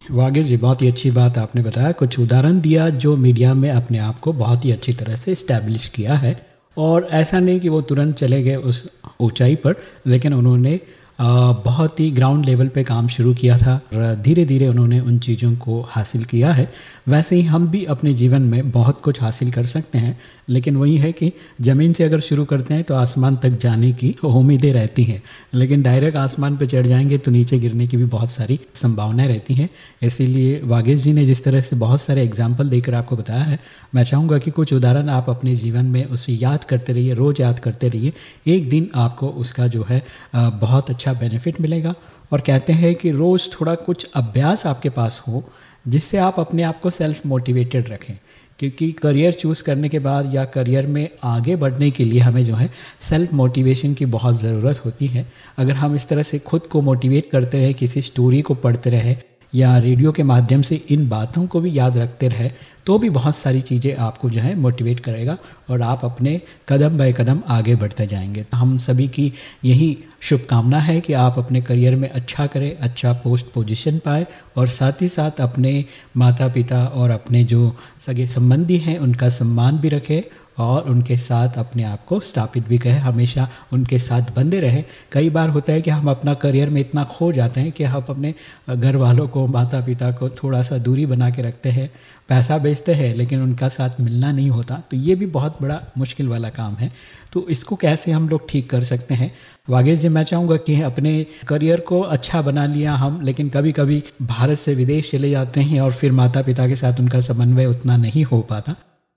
वागिर जी, बहुत ही अच्छी बात आपने बताया। कुछ उदाहरण दिया जो मीडिया में अपने आप को बहुत ही अच्छी तरह से इस्टेब्लिश किया है। और ऐसा नहीं कि वो तुरंत चले गए उस ऊंचाई पर, लेकिन उन्होंने बहुत ही ग्राउंड लेवल पे काम शुरू किया था। धीरे धीरे उन्होंने उन चीज़ों को हासिल किया है। वैसे ही हम भी अपने जीवन में बहुत कुछ हासिल कर सकते हैं, लेकिन वही है कि ज़मीन से अगर शुरू करते हैं तो आसमान तक जाने की उम्मीदें रहती हैं। लेकिन डायरेक्ट आसमान पर चढ़ जाएँगे तो नीचे गिरने की भी बहुत सारी संभावनाएँ रहती हैं। इसीलिए वागेश जी ने जिस तरह से बहुत सारे एग्ज़ाम्पल देकर आपको बताया है, मैं चाहूँगा कि कुछ उदाहरण आप अपने जीवन में उसे याद करते रहिए, रोज़ याद करते रहिए। एक दिन आपको उसका जो है बहुत अच्छा बेनिफिट मिलेगा। और कहते हैं कि रोज़ थोड़ा कुछ अभ्यास आपके पास हो जिससे आप अपने आप को सेल्फ मोटिवेटेड रखें। क्योंकि करियर चूज़ करने के बाद या करियर में आगे बढ़ने के लिए हमें जो है सेल्फ मोटिवेशन की बहुत ज़रूरत होती है। अगर हम इस तरह से खुद को मोटिवेट करते रहें, किसी स्टोरी को पढ़ते रहे या रेडियो के माध्यम से इन बातों को भी याद रखते रहे तो भी बहुत सारी चीज़ें आपको जो है मोटिवेट करेगा और आप अपने कदम बाय कदम आगे बढ़ते जाएँगे। तो हम सभी की यही शुभकामना है कि आप अपने करियर में अच्छा करें अच्छा पोस्ट पोजीशन पाए और साथ ही साथ अपने माता पिता और अपने जो सगे संबंधी हैं, उनका सम्मान भी रखें और उनके साथ अपने आप को स्थापित भी करें। हमेशा उनके साथ बंदे रहें। कई बार होता है कि हम अपना करियर में इतना खो जाते हैं कि हम अपने घर वालों को माता पिता को थोड़ा सा दूरी बना के रखते हैं पैसा बेचते हैं, लेकिन उनका साथ मिलना नहीं होता तो ये भी बहुत बड़ा मुश्किल वाला काम है। तो इसको कैसे हम लोग ठीक कर सकते हैं? वागेश जी, मैं चाहूँगा कि अपने करियर को अच्छा बना लिया हम, लेकिन कभी कभी भारत से विदेश चले जाते हैं और फिर माता पिता के साथ उनका समन्वय उतना नहीं हो पाता।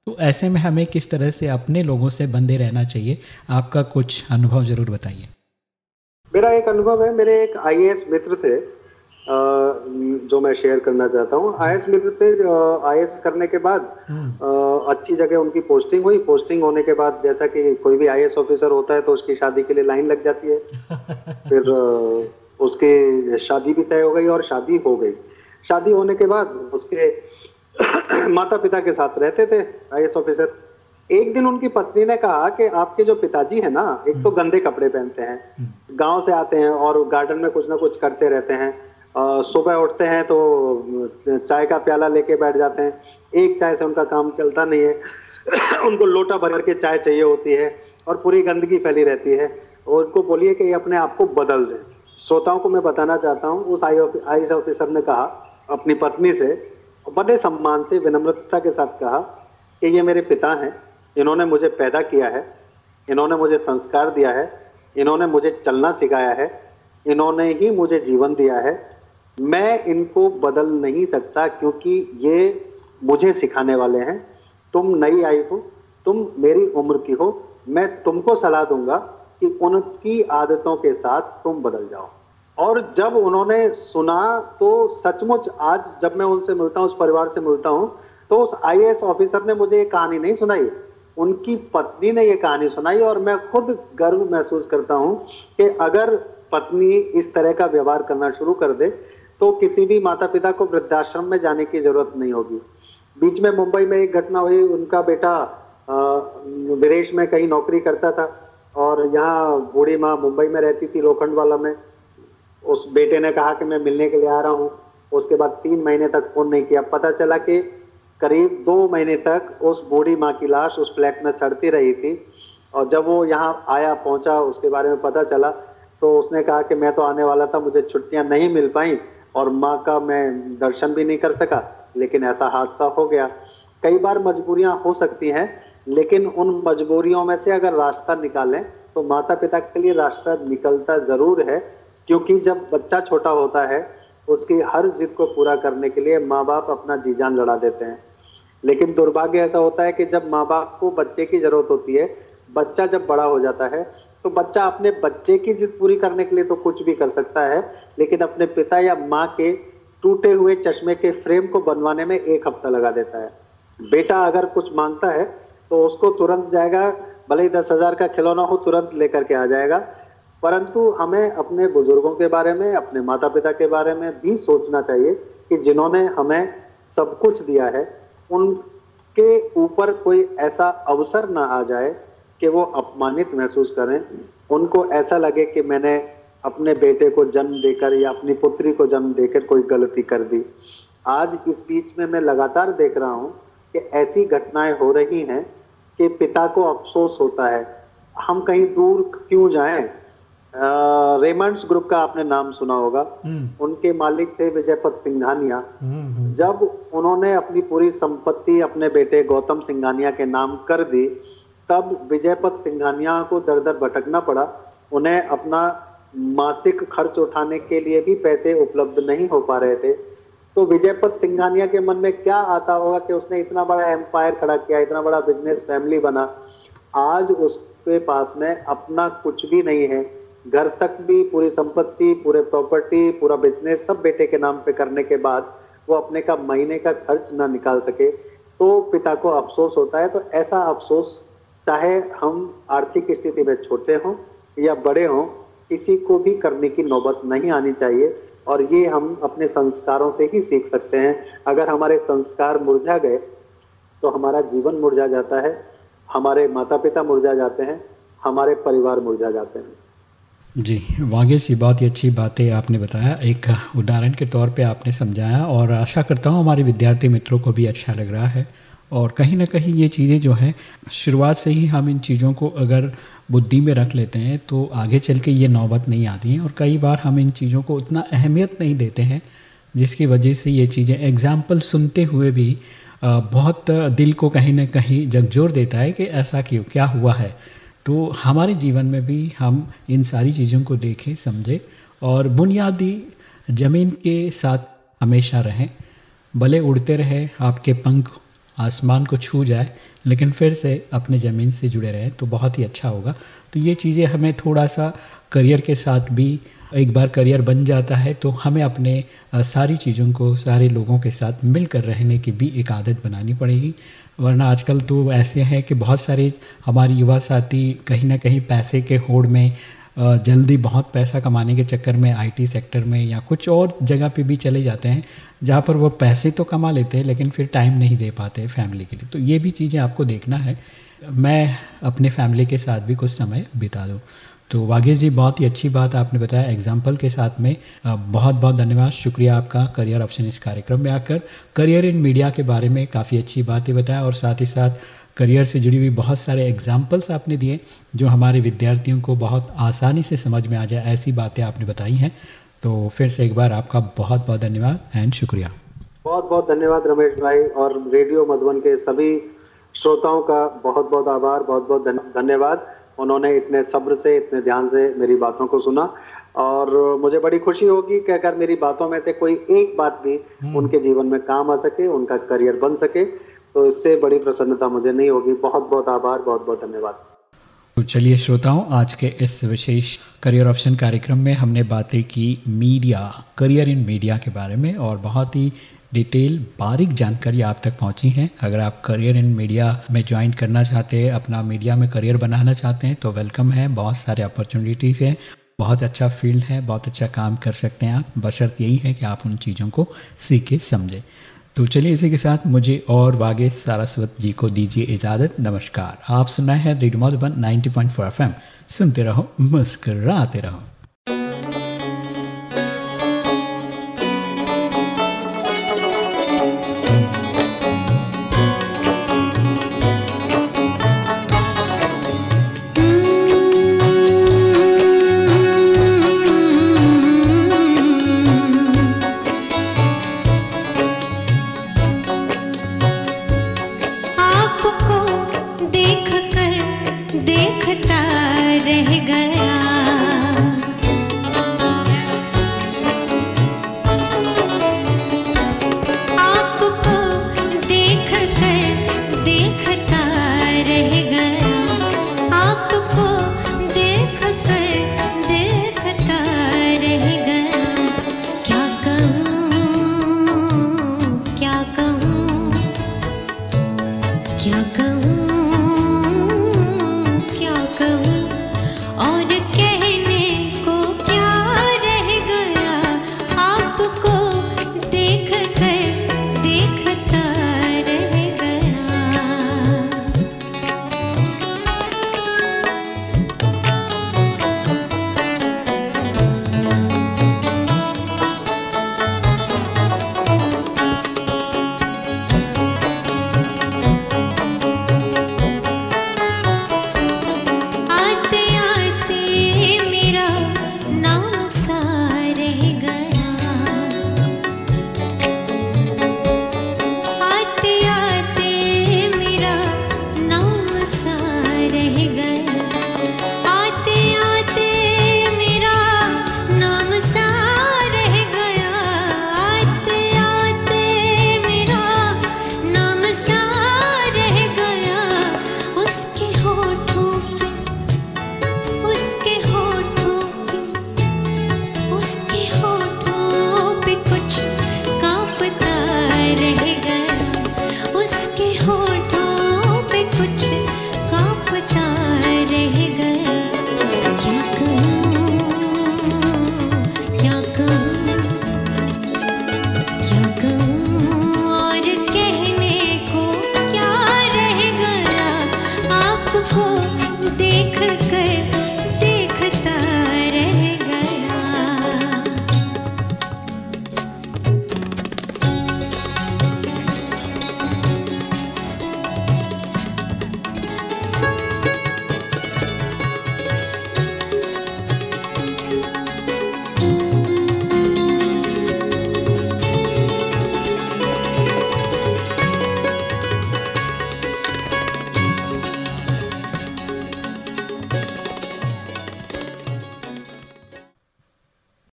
तो ऐसे में हमें किस तरह से अपने लोगों से बंधे रहना चाहिए? आपका कुछ अनुभव ज़रूर बताइए। मेरा एक अनुभव है। मेरे एक आईएएस मित्र थे जो मैं शेयर करना चाहता हूँ आई एस मित्र थे आई करने के बाद हम्म। अच्छी जगह उनकी पोस्टिंग हुई पोस्टिंग होने के बाद जैसा कि कोई भी आई ऑफिसर होता है तो उसकी शादी के लिए लाइन लग जाती है [LAUGHS] फिर उसकी शादी भी तय हो गई और शादी हो गई शादी होने के बाद उसके [COUGHS] माता पिता के साथ रहते थे आई ऑफिसर एक दिन उनकी पत्नी ने कहा कि आपके जो पिताजी है ना एक तो हम्म। गंदे कपड़े पहनते हैं हम्म। गाँव से आते हैं और गार्डन में कुछ ना कुछ करते रहते हैं सुबह उठते हैं तो चाय का प्याला लेके बैठ जाते हैं। एक चाय से उनका काम चलता नहीं है। [COUGHS] उनको लोटा भर के चाय चाहिए होती है और पूरी गंदगी फैली रहती है। और उनको बोलिए कि ये अपने आप को बदल दें। श्रोताओं को मैं बताना चाहता हूँ, उस आई आई ऑफिसर ने कहा, अपनी पत्नी से, बड़े सम्मान से, विनम्रता के साथ कहा कि ये मेरे पिता हैं। इन्होंने मुझे पैदा किया है। इन्होंने मुझे संस्कार दिया है। इन्होंने मुझे चलना सिखाया है। इन्होंने ही मुझे जीवन दिया है। मैं इनको बदल नहीं सकता क्योंकि ये मुझे सिखाने वाले हैं। तुम नई आई हो, तुम मेरी उम्र की हो, मैं तुमको सलाह दूँगा कि उनकी आदतों के साथ तुम बदल जाओ। और जब उन्होंने सुना तो सचमुच आज जब मैं उनसे मिलता हूँ, उस परिवार से मिलता हूँ तो उस आई ऑफिसर ने मुझे ये कहानी नहीं सुनाई। उनकी पत्नी ने ये कहानी सुनाई और मैं खुद गर्व महसूस करता हूँ कि अगर पत्नी इस तरह का व्यवहार करना शुरू कर दे तो किसी भी माता पिता को वृद्धाश्रम में जाने की ज़रूरत नहीं होगी। बीच में मुंबई में एक घटना हुई, उनका बेटा विदेश में कहीं नौकरी करता था और यहाँ बूढ़ी माँ मुंबई में रहती थी लोखंड वाला में। उस बेटे ने कहा कि मैं मिलने के लिए आ रहा हूँ। उसके बाद तीन महीने तक फ़ोन नहीं किया। पता चला कि करीब दो महीने तक उस बूढ़ी माँ की लाश उस फ्लैट में सड़ती रही थी और जब वो यहाँ आया, पहुँचा, उसके बारे में पता चला तो उसने कहा कि मैं तो आने वाला था, मुझे छुट्टियाँ नहीं मिल पाई। और माँ का मैं दर्शन भी नहीं कर सका, लेकिन ऐसा हादसा हो गया। कई बार मजबूरियाँ हो सकती हैं, लेकिन उन मजबूरियों में से अगर रास्ता निकालें तो माता पिता के लिए रास्ता निकलता ज़रूर है, क्योंकि जब बच्चा छोटा होता है, उसकी हर जिद को पूरा करने के लिए माँ बाप अपना जी जान लड़ा देते हैं। लेकिन दुर्भाग्य ऐसा होता है कि जब माँ बाप को बच्चे की ज़रूरत होती है, बच्चा जब बड़ा हो जाता है तो बच्चा अपने बच्चे की जिद पूरी करने के लिए तो कुछ भी कर सकता है, लेकिन अपने पिता या माँ के टूटे हुए चश्मे के फ्रेम को बनवाने में एक हफ़्ता लगा देता है। बेटा अगर कुछ माँगता है तो उसको तुरंत जाएगा, भले ही दस हज़ार का खिलौना हो, तुरंत लेकर के आ जाएगा। परंतु हमें अपने बुज़ुर्गों के बारे में, अपने माता पिता के बारे में भी सोचना चाहिए कि जिन्होंने हमें सब कुछ दिया है, उनके ऊपर कोई ऐसा अवसर ना आ जाए कि वो अपमानित महसूस करें। उनको ऐसा लगे कि मैंने अपने बेटे को जन्म देकर या अपनी पुत्री को जन्म देकर कोई गलती कर दी। आज इस बीच में मैं लगातार देख रहा हूँ कि ऐसी घटनाएँ हो रही हैं कि पिता को अफसोस होता है। हम कहीं दूर क्यों जाएँ? रेमंड्स ग्रुप का आपने नाम सुना होगा। हम्म। उनके मालिक थे विजयपत सिंघानिया। हम्म, हम्म। जब उन्होंने अपनी पूरी संपत्ति अपने बेटे गौतम सिंघानिया के नाम कर दी तब विजयपत सिंघानिया को दर दर भटकना पड़ा। उन्हें अपना मासिक खर्च उठाने के लिए भी पैसे उपलब्ध नहीं हो पा रहे थे। तो विजयपत सिंघानिया के मन में क्या आता होगा कि उसने इतना बड़ा एम्पायर खड़ा किया, इतना बड़ा बिज़नेस फैमिली बना। आज उसके पास में अपना कुछ भी नहीं है। घर तक भी पूरी संपत्ति, पूरे प्रॉपर्टी पूरा बिज़नेस सब बेटे के नाम पे करने के बाद वो अपने का महीने का खर्च ना निकाल सके। तो पिता को अफसोस होता है। तो ऐसा अफसोस चाहे हम आर्थिक स्थिति में छोटे हों या बड़े हों, किसी को भी करने की नौबत नहीं आनी चाहिए और ये हम अपने संस्कारों से ही सीख सकते हैं। अगर हमारे संस्कार मुरझा गए तो हमारा जीवन मुरझा जाता है, हमारे माता पिता मुरझा जाते हैं, हमारे परिवार मुरझा जाते हैं। जी वागे सी बहुत ही अच्छी बातें आपने बताया। एक उदाहरण के तौर पे आपने समझाया और आशा करता हूँ हमारे विद्यार्थी मित्रों को भी अच्छा लग रहा है। और कहीं ना कहीं ये चीज़ें जो हैं, शुरुआत से ही हम इन चीज़ों को अगर बुद्धि में रख लेते हैं तो आगे चल के ये नौबत नहीं आती हैं। और कई बार हम इन चीज़ों को उतना अहमियत नहीं देते हैं, जिसकी वजह से ये चीज़ें एग्ज़ाम्पल सुनते हुए भी बहुत दिल को कहीं ना कहीं जगजोर देता है कि ऐसा क्यों, क्या हुआ है। तो हमारे जीवन में भी हम इन सारी चीज़ों को देखें, समझें और बुनियादी ज़मीन के साथ हमेशा रहें, भले उड़ते रहे, आपके पंख आसमान को छू जाए, लेकिन फिर से अपने ज़मीन से जुड़े रहें तो बहुत ही अच्छा होगा। तो ये चीज़ें हमें थोड़ा सा करियर के साथ भी एक बार करियर बन जाता है तो हमें अपने सारी चीज़ों को, सारे लोगों के साथ मिलकर रहने की भी एक आदत बनानी पड़ेगी। वरना आजकल तो ऐसे हैं कि बहुत सारे हमारे युवा साथी कहीं ना कहीं पैसे के होड़ में जल्दी बहुत पैसा कमाने के चक्कर में आईटी सेक्टर में या कुछ और जगह पे भी चले जाते हैं, जहाँ पर वो पैसे तो कमा लेते हैं, लेकिन फिर टाइम नहीं दे पाते फैमिली के लिए। तो ये भी चीज़ें आपको देखना है। मैं अपने फैमिली के साथ भी कुछ समय बिता दूँ। तो वागेश जी, बहुत ही अच्छी बात आपने बताया एग्ज़ाम्पल के साथ में। बहुत बहुत धन्यवाद। शुक्रिया आपका करियर ऑप्शन इस कार्यक्रम में आकर। करियर इन मीडिया के बारे में काफ़ी अच्छी बातें बताया और साथ ही साथ करियर से जुड़ी हुई बहुत सारे एग्जाम्पल्स आपने दिए जो हमारे विद्यार्थियों को बहुत आसानी से समझ में आ जाए ऐसी बातें आपने बताई हैं। तो फिर से एक बार आपका बहुत बहुत धन्यवाद एंड शुक्रिया। बहुत बहुत धन्यवाद रमेश भाई और रेडियो मधुबन के सभी श्रोताओं का बहुत बहुत आभार बहुत बहुत धन्यवाद। उन्होंने इतने सब्र से इतने ध्यान से मेरी बातों को सुना और मुझे बड़ी खुशी होगी कि अगर मेरी बातों में से कोई एक बात भी हम्म। उनके जीवन में काम आ सके उनका करियर बन सके। तो इससे बड़ी प्रसन्नता मुझे नहीं होगी। बहुत बहुत आभार, बहुत बहुत धन्यवाद। तो चलिए श्रोताओं, आज के इस विशेष करियर ऑप्शन कार्यक्रम में हमने बातें की मीडिया करियर इन मीडिया के बारे में और बहुत ही डिटेल बारीक जानकारी आप तक पहुँची है। अगर आप करियर इन मीडिया में ज्वाइन करना चाहते हैं, अपना मीडिया में करियर बनाना चाहते हैं तो वेलकम है। बहुत सारे अपॉर्चुनिटीज़ हैं। बहुत अच्छा फ़ील्ड है, बहुत अच्छा काम कर सकते हैं आप। बशर्त यही है कि आप उन चीज़ों को सीखे, समझें। तो चलिए इसी के साथ मुझे और वागेश सारस्वत जी को दीजिए इजाज़त। नमस्कार। आप सुना है रेडियो मधुबन 90.4 एफएम। सुनते रहो, मुस्कराते रहो।